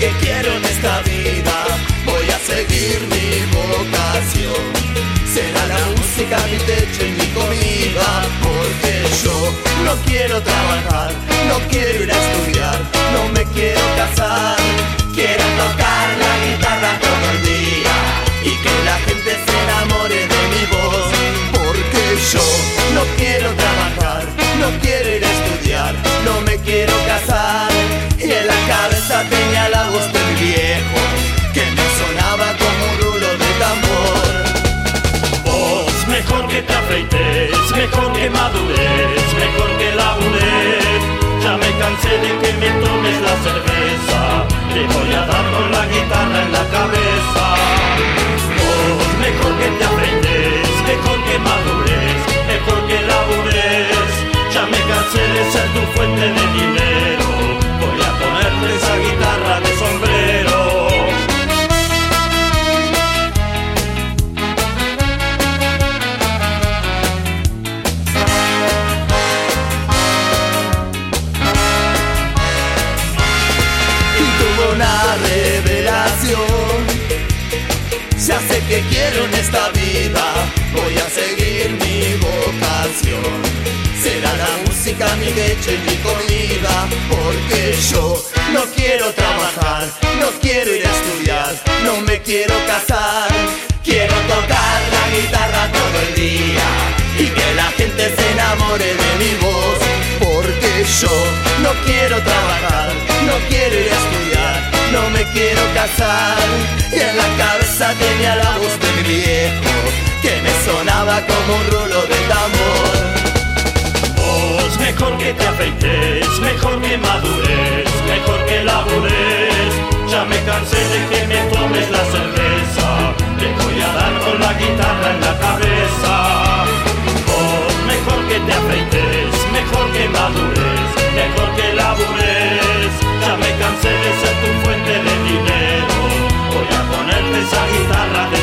que quiero en esta vida, voy a seguir mi vocación. Será la música mi techo y mi comida, porque yo no quiero trabajar, no quiero ir a Cansé de que me tomes la cerveza, te voy a dar con la guitarra en la cabeza. Vos, mejor que te afeites, mejor que madures, mejor que labures. Ya me cansé de ser tu fuente de dinero, Ya sé que quiero en esta vida, voy a seguir mi vocación. Será la música mi leche y mi comida, porque yo no quiero trabajar, no quiero ir a estudiar, no me quiero casar. Quiero tocar la guitarra todo el día y que la gente se enamore de mi voz, porque yo no quiero trabajar, no quiero ir a estudiar, no me quiero casar. Y en la cabeza tenía la voz de mi viejo, que me sonaba como un rulo de tambor. Vos, mejor que te afeites, mejor que madures, mejor que labures. Ya me cansé de que me tomes la cerveza, te voy a dar con la guitarra en la cabeza. Vos, mejor que te afeites, mejor que madures, mejor que labures. Ya me cansé de ser tu esa guitarra de